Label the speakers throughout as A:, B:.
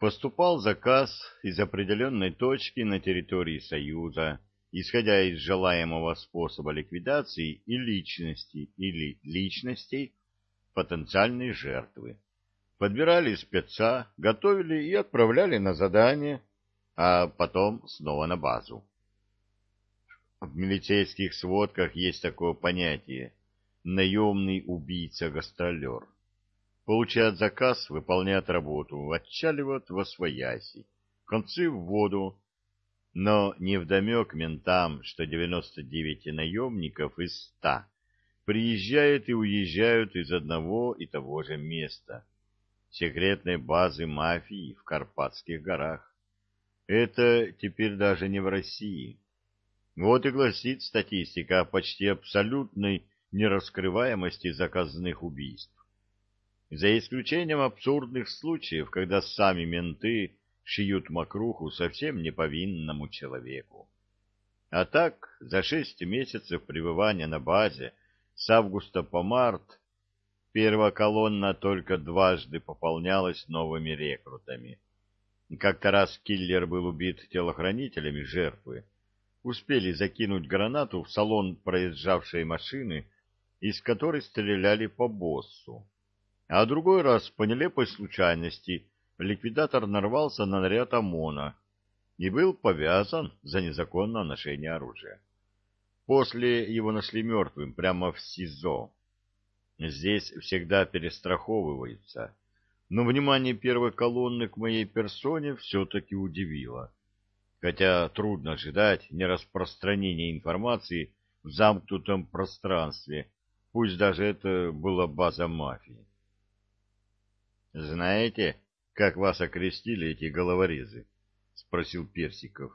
A: Поступал заказ из определенной точки на территории Союза, исходя из желаемого способа ликвидации и личности или личностей потенциальной жертвы. Подбирали спеца, готовили и отправляли на задание, а потом снова на базу. В милицейских сводках есть такое понятие «наемный убийца-гастролер». Получает заказ, выполняет работу, отчаливает во свояси, концы в воду, но невдомек ментам, что 99 наемников из 100 приезжают и уезжают из одного и того же места, секретной базы мафии в Карпатских горах. Это теперь даже не в России. Вот и гласит статистика о почти абсолютной нераскрываемости заказных убийств. За исключением абсурдных случаев, когда сами менты шьют мокруху совсем неповинному человеку. А так, за шесть месяцев пребывания на базе с августа по март первая колонна только дважды пополнялась новыми рекрутами. Как-то раз киллер был убит телохранителями жертвы, успели закинуть гранату в салон проезжавшей машины, из которой стреляли по боссу. А другой раз, по нелепой случайности, ликвидатор нарвался на наряд ОМОНа и был повязан за незаконное ношение оружия. После его нашли мертвым прямо в СИЗО. Здесь всегда перестраховываются, но внимание первой колонны к моей персоне все-таки удивило хотя трудно ожидать нераспространения информации в замкнутом пространстве, пусть даже это была база мафии. «Знаете, как вас окрестили эти головорезы?» — спросил Персиков.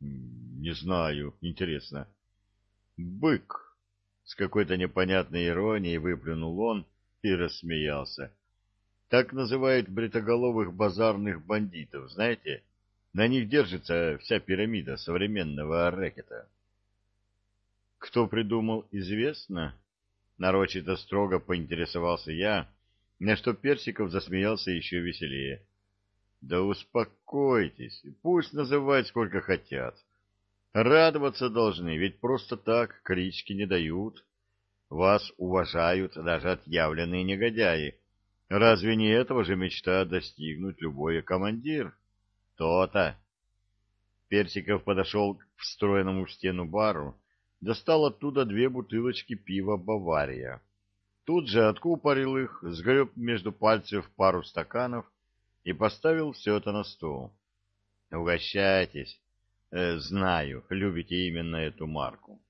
A: «Не знаю, интересно». «Бык!» — с какой-то непонятной иронией выплюнул он и рассмеялся. «Так называют бритоголовых базарных бандитов, знаете?» На них держится вся пирамида современного рэкета. Кто придумал, известно. Нарочито строго поинтересовался я, на что Персиков засмеялся еще веселее. Да успокойтесь, пусть называют сколько хотят. Радоваться должны, ведь просто так клички не дают. Вас уважают даже отъявленные негодяи. Разве не этого же мечта достигнуть любой командир? То-то. Персиков подошел к встроенному в стену бару, достал оттуда две бутылочки пива «Бавария». Тут же откупорил их, сгреб между пальцев пару стаканов и поставил все это на стол. «Угощайтесь. Э, знаю, любите именно эту марку».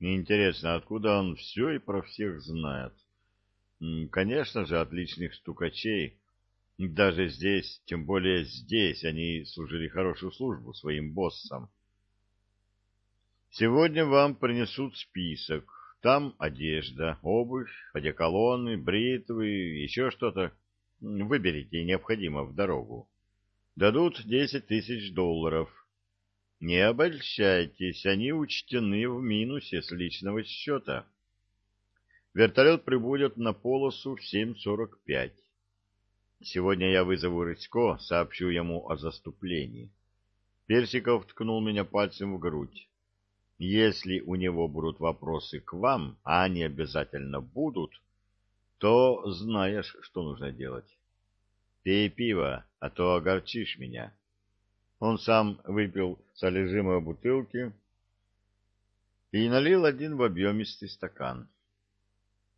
A: Интересно, откуда он все и про всех знает? Конечно же, отличных стукачей, даже здесь, тем более здесь, они служили хорошую службу своим боссам. Сегодня вам принесут список. Там одежда, обувь, одеколоны, бритвы, еще что-то. Выберите необходимо в дорогу. Дадут десять тысяч долларов. Не обольщайтесь, они учтены в минусе с личного счета. Вертолет прибудет на полосу в 7.45. Сегодня я вызову Рысько, сообщу ему о заступлении. Персиков ткнул меня пальцем в грудь. Если у него будут вопросы к вам, а они обязательно будут, то знаешь, что нужно делать. Пей пиво, а то огорчишь меня. Он сам выпил солежимые бутылки и налил один в объемистый стакан.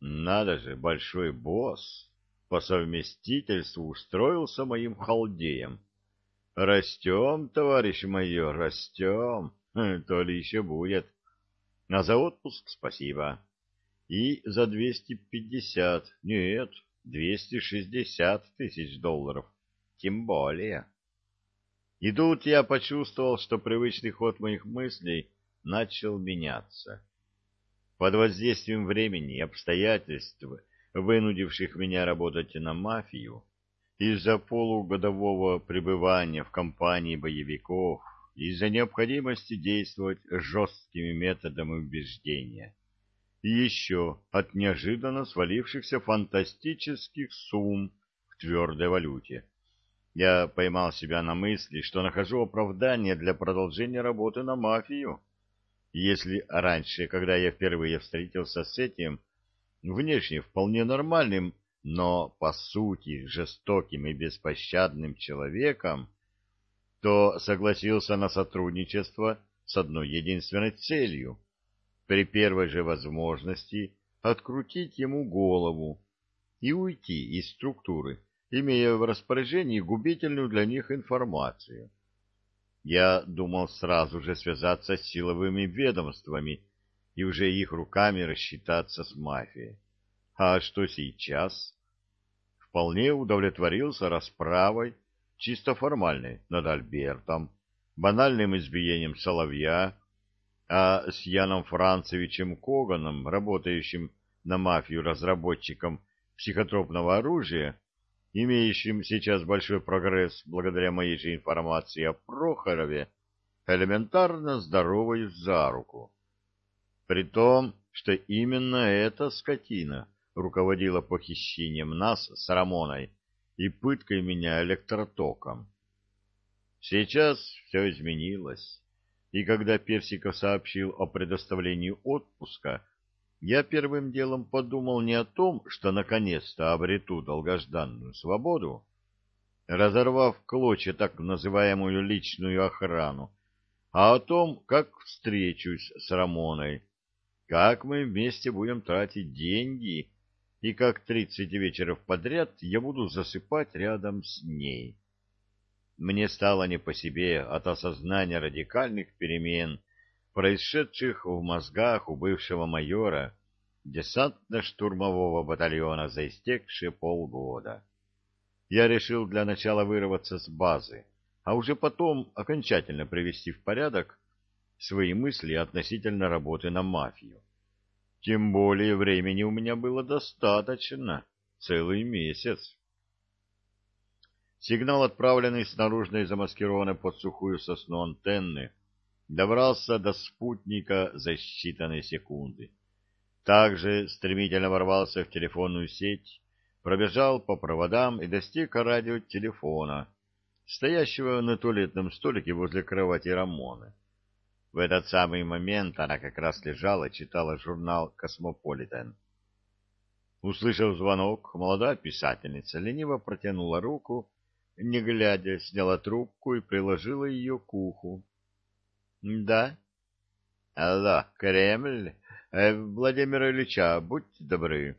A: Надо же, большой босс! по совместительству устроился моим халдеем. Растем, товарищ майор, растем, то ли еще будет. А за отпуск спасибо. И за двести пятьдесят, нет, двести шестьдесят тысяч долларов, тем более. И тут я почувствовал, что привычный ход моих мыслей начал меняться. Под воздействием времени и обстоятельств вынудивших меня работать на мафию, из-за полугодового пребывания в компании боевиков, из-за необходимости действовать жесткими методами убеждения, и еще от неожиданно свалившихся фантастических сумм в твердой валюте. Я поймал себя на мысли, что нахожу оправдание для продолжения работы на мафию. Если раньше, когда я впервые встретился с этим, внешне вполне нормальным, но по сути жестоким и беспощадным человеком, то согласился на сотрудничество с одной единственной целью — при первой же возможности открутить ему голову и уйти из структуры, имея в распоряжении губительную для них информацию. Я думал сразу же связаться с силовыми ведомствами и уже их руками рассчитаться с мафией. А что сейчас? Вполне удовлетворился расправой, чисто формальной, над Альбертом, банальным избиением Соловья, а с Яном Францевичем Коганом, работающим на мафию разработчиком психотропного оружия, имеющим сейчас большой прогресс благодаря моей же информации о Прохорове, элементарно здороваюсь за руку. При том, что именно эта скотина руководила похищением нас с Рамоной и пыткой меня электротоком. Сейчас все изменилось, и когда Персиков сообщил о предоставлении отпуска, я первым делом подумал не о том, что наконец-то обрету долгожданную свободу, разорвав клочья так называемую личную охрану, а о том, как встречусь с Рамоной, как мы вместе будем тратить деньги и как тридцать вечеров подряд я буду засыпать рядом с ней. Мне стало не по себе от осознания радикальных перемен, происшедших в мозгах у бывшего майора десантно-штурмового батальона за истекшие полгода. Я решил для начала вырваться с базы, а уже потом окончательно привести в порядок свои мысли относительно работы на мафию. Тем более времени у меня было достаточно, целый месяц. Сигнал, отправленный с наружной замаскированной под сухую сосну антенны, добрался до спутника за считанные секунды. Также стремительно ворвался в телефонную сеть, пробежал по проводам и достиг радиотелефона, стоящего на туалетном столике возле кровати Рамоны. В этот самый момент она как раз лежала читала журнал «Космополитен». Услышав звонок, молодая писательница лениво протянула руку, не глядя, сняла трубку и приложила ее к уху. — Да? — Алло, Кремль? Э, Владимир Ильича, будьте добры.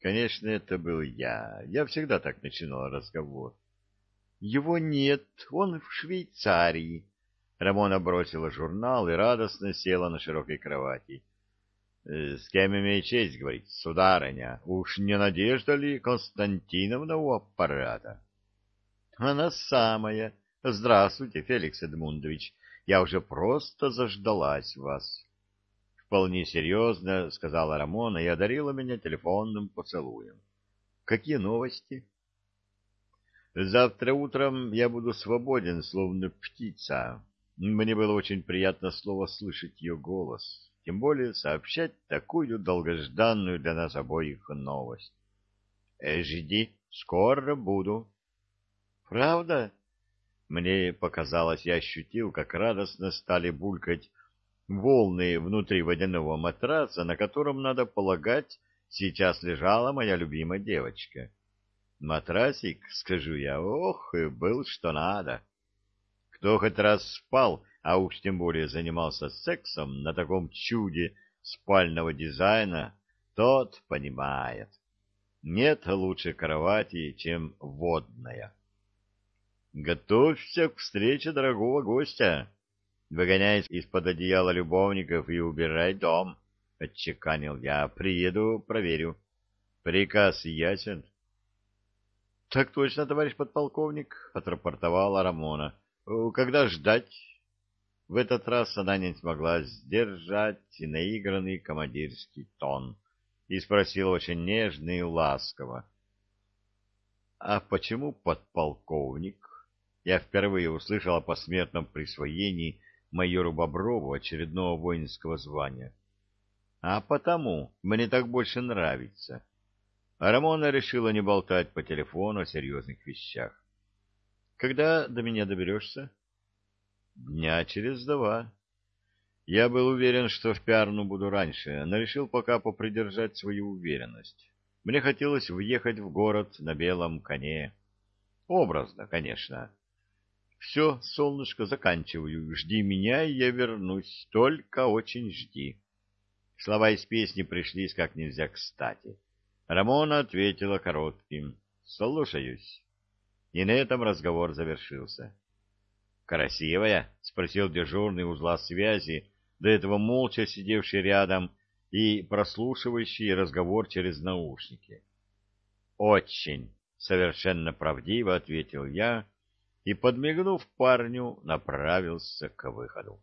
A: Конечно, это был я. Я всегда так начинал разговор. — Его нет, он в Швейцарии. Рамона бросила журнал и радостно села на широкой кровати. «Э, — С кем имею честь, — говорит, — сударыня, уж не Надежда ли Константиновна у аппарата? — Она самая. Здравствуйте, Феликс Эдмундович. Я уже просто заждалась вас. Вполне серьезно, сказала Рамона и одарила меня телефонным поцелуем. Какие новости? Завтра утром я буду свободен, словно птица. Мне было очень приятно слово слышать ее голос, тем более сообщать такую долгожданную для нас обоих новость. Э, жди, скоро буду. Правда? Мне показалось, я ощутил, как радостно стали булькать волны внутри водяного матраса, на котором, надо полагать, сейчас лежала моя любимая девочка. Матрасик, скажу я, ох, и был что надо. Кто хоть раз спал, а уж тем более занимался сексом на таком чуде спального дизайна, тот понимает. Нет лучше кровати, чем водная. Готовься к встрече дорогого гостя. Выгоняй из-под одеяла любовников и убирай дом, — отчеканил я. Приеду, проверю. Приказ ясен. — Так точно, товарищ подполковник, — отрапортовала Рамона. — Когда ждать? В этот раз она не смогла сдержать наигранный командирский тон и спросила очень нежно и ласково. — А почему подполковник? я впервые услышал о посмертном присвоении майору Боброву очередного воинского звания. А потому мне так больше нравится. А Рамона решила не болтать по телефону о серьезных вещах. Когда до меня доберешься? Дня через два. Я был уверен, что в Пиарну буду раньше, но решил пока попридержать свою уверенность. Мне хотелось въехать в город на белом коне. Образно, конечно. Все, солнышко, заканчиваю. Жди меня, и я вернусь. Только очень жди. Слова из песни пришлись как нельзя кстати. Рамона ответила коротким «Слушаюсь». И на этом разговор завершился. «Красивая?» — спросил дежурный узла связи, до этого молча сидевший рядом и прослушивающий разговор через наушники. «Очень», — совершенно правдиво ответил я и, подмигнув парню, направился к выходу.